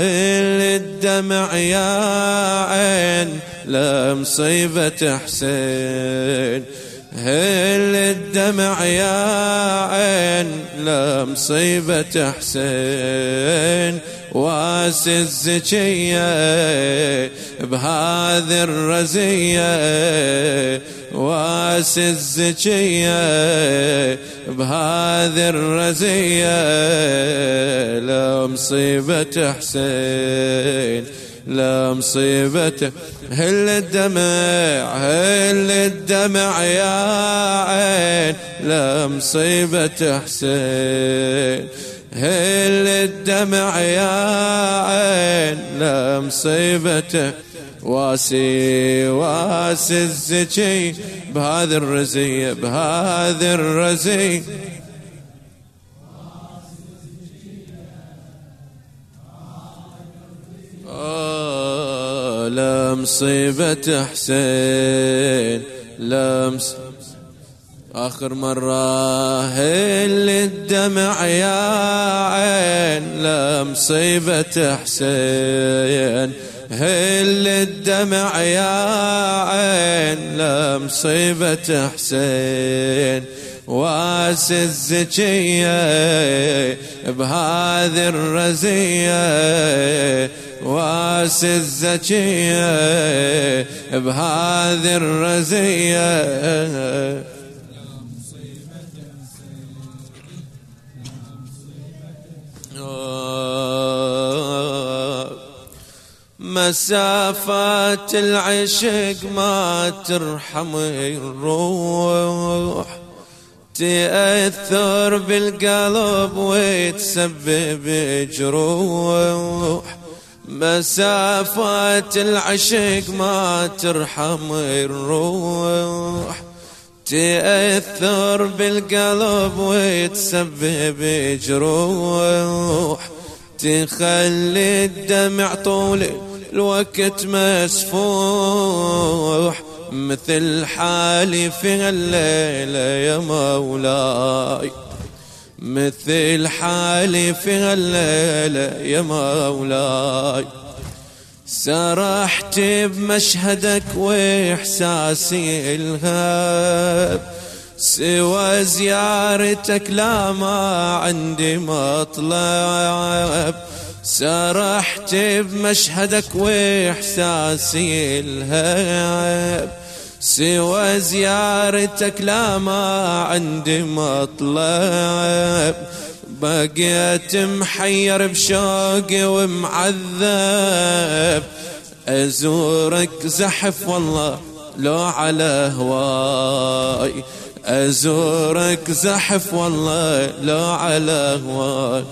الدمع يا عين لمصيبة حسين. هل الدمع يا عين لمصيبة حسين. واس الزكية بهذه الرزية واس الزكية بهذه الرزية لمصيبة حسين لا مصيبته هل الدمع هل الدمع يا عين؟ لا مصيبة حسين. هل الدمع يا عين؟ لا مصيبته واسي واسي الزكي بهذه الرزية بهذه الرزية لا مصيبة حسين لا آخر مرة هل الدمع يا عين لا مصيبة حسين. هل الدمع يا عين لا مصيبة حسين؟ واس الزكية بهذه الرزية. واس الزكية بهذه الرزية. مسافات العشق ما ترحم الروح. تأثر بالقلب وتسبب جروح. مسافات العشق ما ترحم الروح. تأثر بالقلب وتسبب جروح. تخلي الدمع طول الوقت مسفوح مثل حالي في الليلة يا مولاي. مثل حالي في الليلة يا مولاي. سرحت بمشهدك وإحساسي الهاب سوى زيارتك لا ما عندي مطلب. سرحت بمشهدك وإحساسي الهاب سوى زيارتك لا ما عندي مطلب. بقيت محير بشوقي ومعذب أزورك زحف والله لو على هواي. أزورك زحف والله لو على هواي.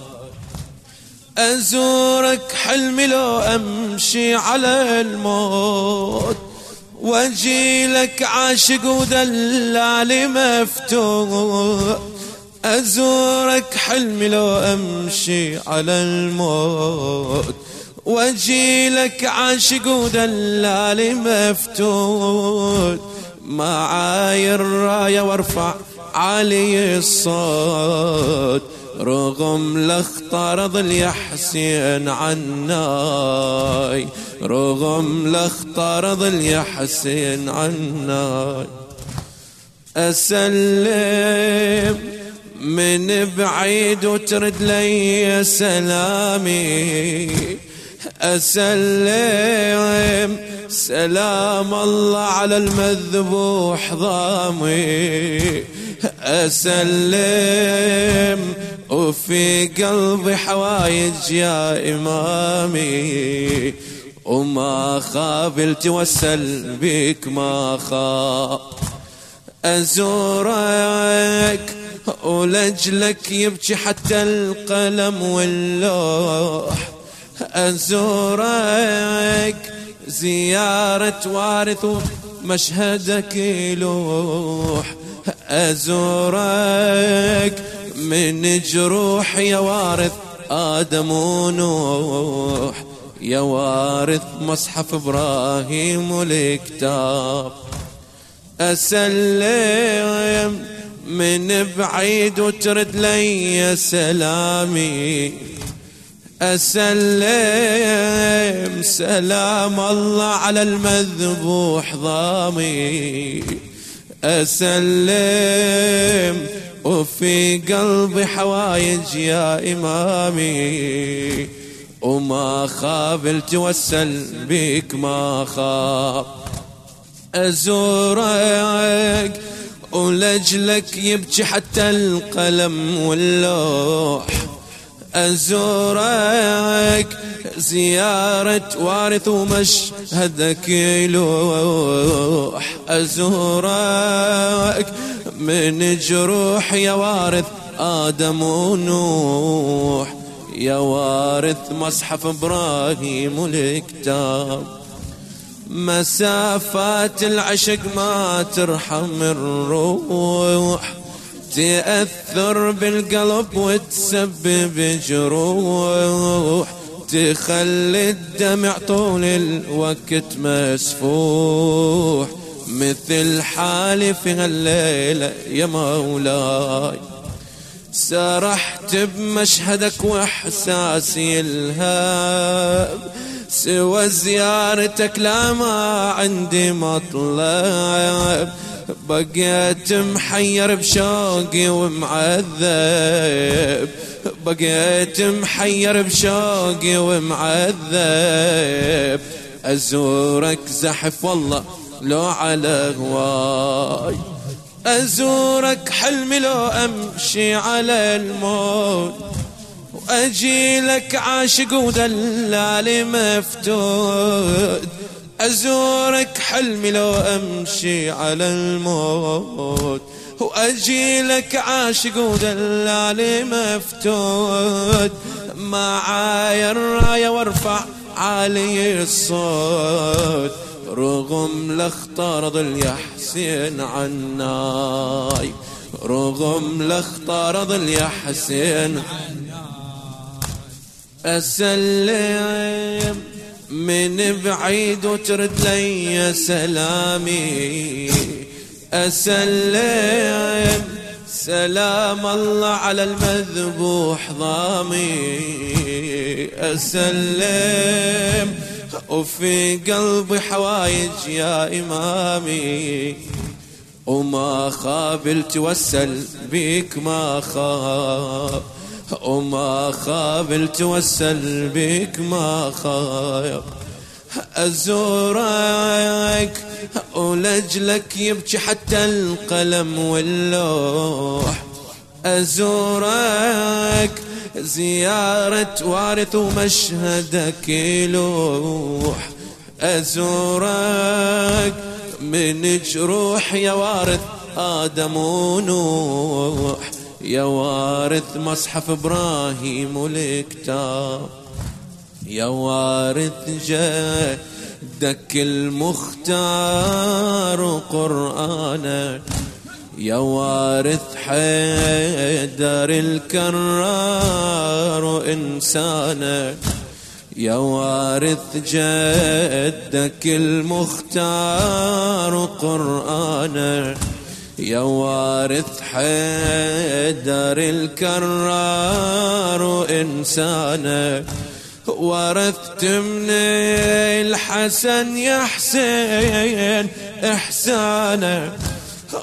أزورك حلمي لو أمشي على الموت وأجي لك عاشق ودلالي مفتوح. أزورك حلمي لو أمشي على الموت وأجي لك عاشق ودلالي مفتوح. معاي الراية وارفع علي الصوت. رغم لاخترض اليحسين عناي. رغم لاخترض اليحسين عناي. أسلم من بعيد وترد لي سلامي. أسلم سلام الله على المذبوح ضامي. أسلم وفي قلبي حوايج يا إمامي. وما خاب توسل بك ما خاب. أزورك ولجلك يبكي حتى القلم واللوح. أزورك زيارة وارث مشهدك يلوح أزورك من جروح يا وارث آدم ونوح. يا وارث مصحف إبراهيم والكتاب. أسلم من بعيد وترد لي سلامي. أسلم. سلام الله على المذبوح ضامي. أسلم. وفي قلبي حوايج يا إمامي. وما خاب التوسل بك ما خاب. أزورك ولجلك يبكي حتى القلم واللوح. أزورك زيارة وارث ومشهدك يلوح. أزورك من جروح يا وارث آدم ونوح. يا وارث مصحف إبراهيم والكتاب مسافات العشق ما ترحم الروح. تأثر بالقلب وتسبب جروح تخلي الدمع طول الوقت مسفوح. مثل حالي في هالليلة يا مولاي. سرحت بمشهدك وإحساسي الهاب سوى زيارتك لا ما عندي مطلب. بقيت محير بشوقي ومعذب. بقيت محير بشوقي ومعذب. أزورك زحف والله لو على هواي. أزورك حلمي لو أمشي على الموت. وأجي لك عاشق ودلالي مفتود أزورك حلمي لو أمشي على الموت وأجي لك عاشق ودلالي مفتود معايا الراية وارفع علي الصوت رغم لاختار ظل يا حسين عناي. رغم لاختار ظل يا حسين أسلم من بعيد وترد لي سلامي. أسلم سلام الله على المذبوح ضامي. أسلم وفي قلبي حوايج يا إمامي. وما خاب التوسل بيك ما خاب. وما خاب التوسل بك ما خاب أزورك ولجلك يبكي حتى القلم واللوح. أزورك زيارة وارث ومشهدك يلوح. أزورك من جروح يا وارث آدم ونوح. يا وارث مصحف إبراهيم والكتاب يا وارث جدك المختار قرآنك. يا وارث حيدر الكرار إنسانك. يا وارث جدك المختار قرآنك. يا وارث حيدر الكرار إنسانك ورثت من الحسن يا حسين إحسانك.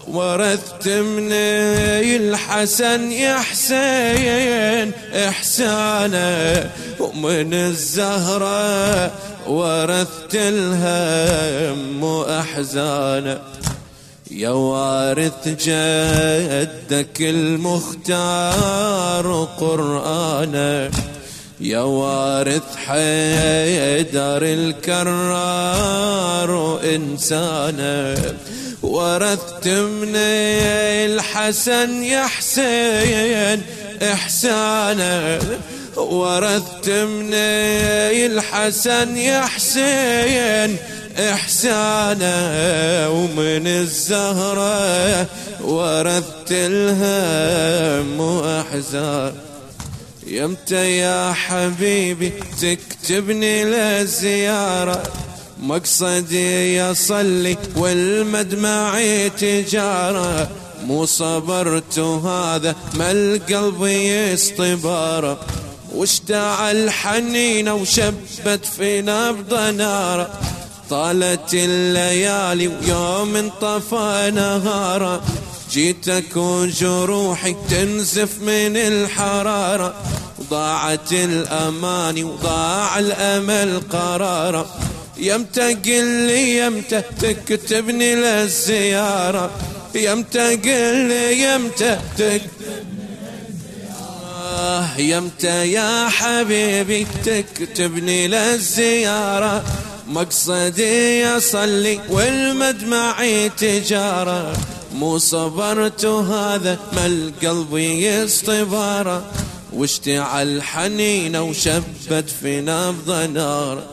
ورثت من الحسن يا حسين إحسانه ومن الزهرة ورثت الهم وأحزانه يا وارث جدك المختار قرآنه يا وارث حيدر الكرار إنسانه ورثت من الحسن يا حسين إحسانه ورثت من الحسن يا حسين إحسانه ومن الزهرة ورثت الهم وأحزان. يمتى يا حبيبي تكتبني للزيارة. مقصدي يصلي والمدمع تجارة. مو صبرت هذا ما القلب يصطباره واشتعل حنينه وشبت في نبض ناره طالت الليالي ويوم انطفى نهاره جيتك وجروحي تنزف من الحرارة. ضاعت الأماني وضاع الأمل قرارة. يمتى قل لي يمتى تكتبني للزيارة. يمتى قل لي يمتى تكتبني للزيارة. يمتى يا حبيبي تكتبني للزيارة. مقصدي أصلي والمدمعي تجارة. مو صبرت هذا ما القلب يصطباره واشتعل حنينه وشبت في نبض نار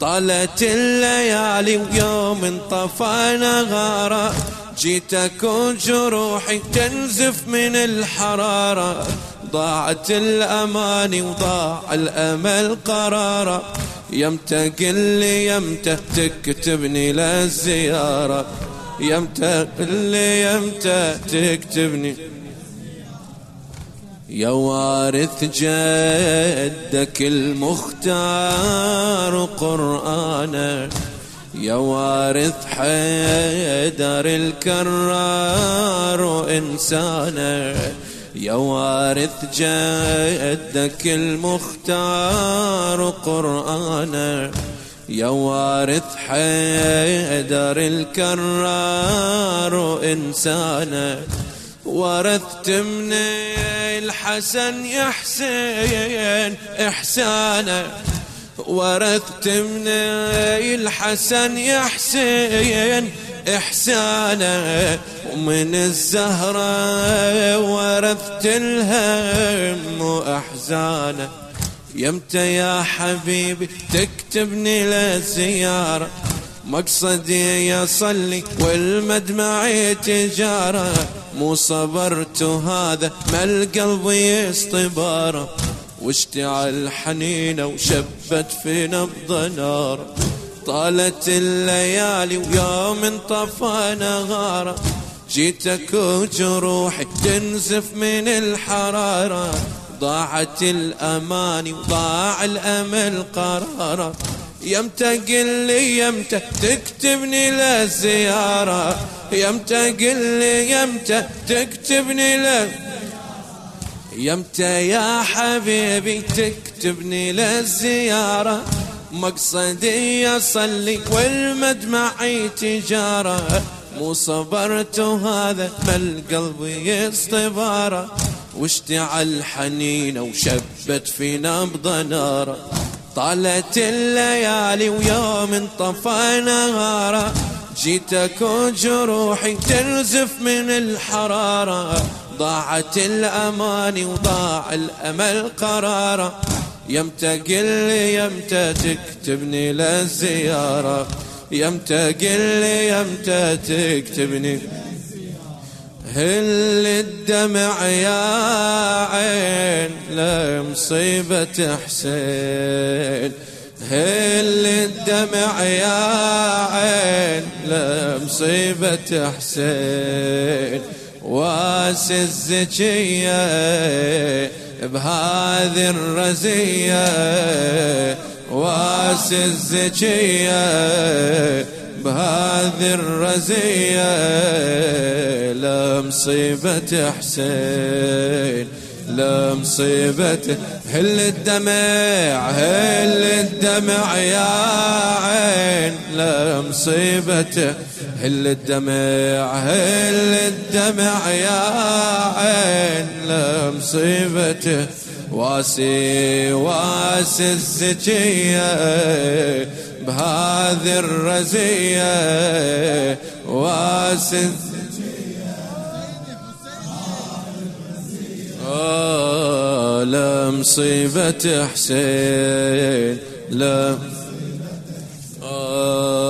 طالت الليالي ويوم انطفى نغارة جيتك وجروحي تنزف من الحرارة. ضاعت الأماني وضاع الأمل قرارة يمتى قل لي يمتى تكتبني للزيارة يمتى اللي يمتى تكتبني يا وارث جدك المختار قرآنا يا وارث حيدر الكرار إنسانا يا وارث جدك المختار قرآنا يا وارث حيدر الكرار إنسانا ورثت من الحسن يا حسين إحسانا ورثت من الحسن يا حسين إحسانا ومن الزهرة ورثت الهم وأحزانا يمتى يا حبيبي تكتبني للزيارة؟ مقصدي يصلي والمدمع تجارة. مو صبرت هذا ما القلب يصطباره واشتعل حنينة وشبت في نبض نار. طالت الليالي ويوم انطفى نغاره جيتك وجروحي تنزف من الحرارة. ضاعت الأماني وضاع الأمل قرارا يمتى قل لي يمتى تكتبني للزيارة. يمتى قل لي يمتى تكتبني ل يمتى يا حبيبي تكتبني للزيارة. مقصدي أصلي والمدمعي تجارة. مو صبرت هذا ما القلب يصطباره واشتعل حنينه وشبت في نبض ناره طالت الليالي ويوم انطفى نهارة. جيتك وجروحي تنزف من الحرارة. ضاعت الأماني وضاع الأمل قرارة. يمتى قل يمتى تكتبني للزيارة يمتى قل يمتى تكتبني هل الدمع يا عين لمصيبة حسين؟ هل الدمع يا عين لمصيبة حسين؟ واس الزكية بهذه الرزية واس الزكية بهذه الرزية لمصيبة حسين. لمصيبة هل الدمع هل الدمع يا عين؟ لمصيبة هل الدمع هل الدمع يا عين؟ لمصيبته واسي واسي الزكيه بهذه الرزية واسد لا مصيبة حسين لا. آه